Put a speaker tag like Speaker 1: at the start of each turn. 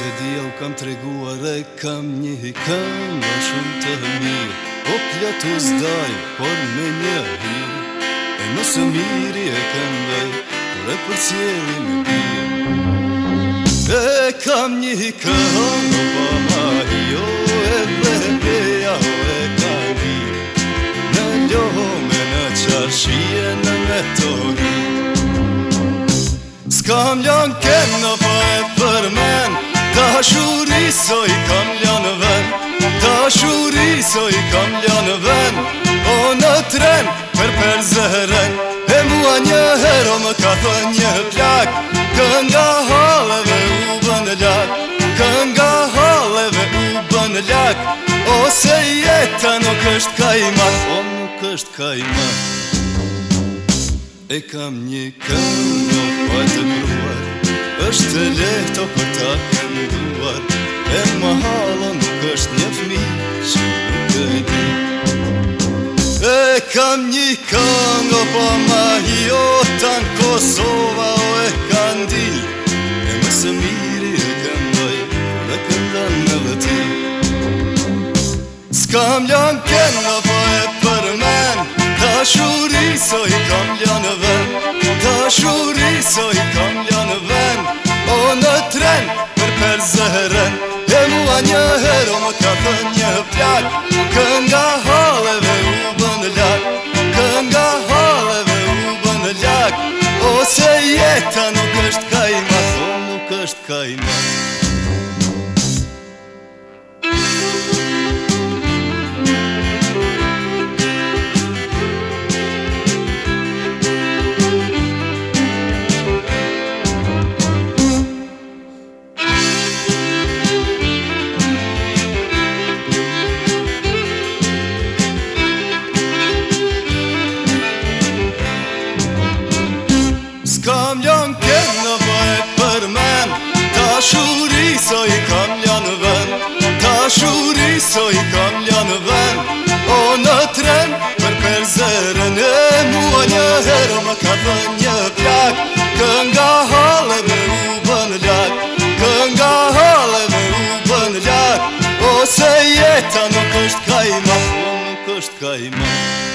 Speaker 1: Se di u kam të reguar e kam një hikam Në shumë të mirë O po pjatu zdaj, por me një hirë E nëse miri e kam dhej Kër e për cjeri me bimë E kam një hikam Në po bama o e vrepe Ja o e kam mirë Në ljoho me në qarëshie Në me to rritë Skam janë kem në pa e përmenë Dashuri so i kam lja në ven Dashuri so i kam lja në ven O në tren për për zëren E mua një hero më ka një plak Kënga halëve u bën lak Kënga halëve u bën lak Ose jeta nuk është kajmat O nuk është kajmat E kam një këngë në fajtë kruar është të lehto për të mëruat E më halë nuk është një fmi që e E kam një kango po ma hiotan Kosova o e kandil E më së miri e këndoj në këndan në vëti Skam lën kënga po e për men Ta shuri so kam lën vën Ta shuri kam lën vën një herë, o më ka të një plakë Kë nga halëve u bënë lak Kënga nga halëve u bënë lak Ose jetë nuk është kajma O nuk është kajma Kam janë kërë në bëhet për men Ta shuri sa i kam janë vend Ta shuri sa i kam janë vend O në tren për perzeren e mua një herë Më ka dhe një plak Kënga hale me u bën lak Kënga hale me u bën lak Ose jeta nuk është kajma Nuk është kajma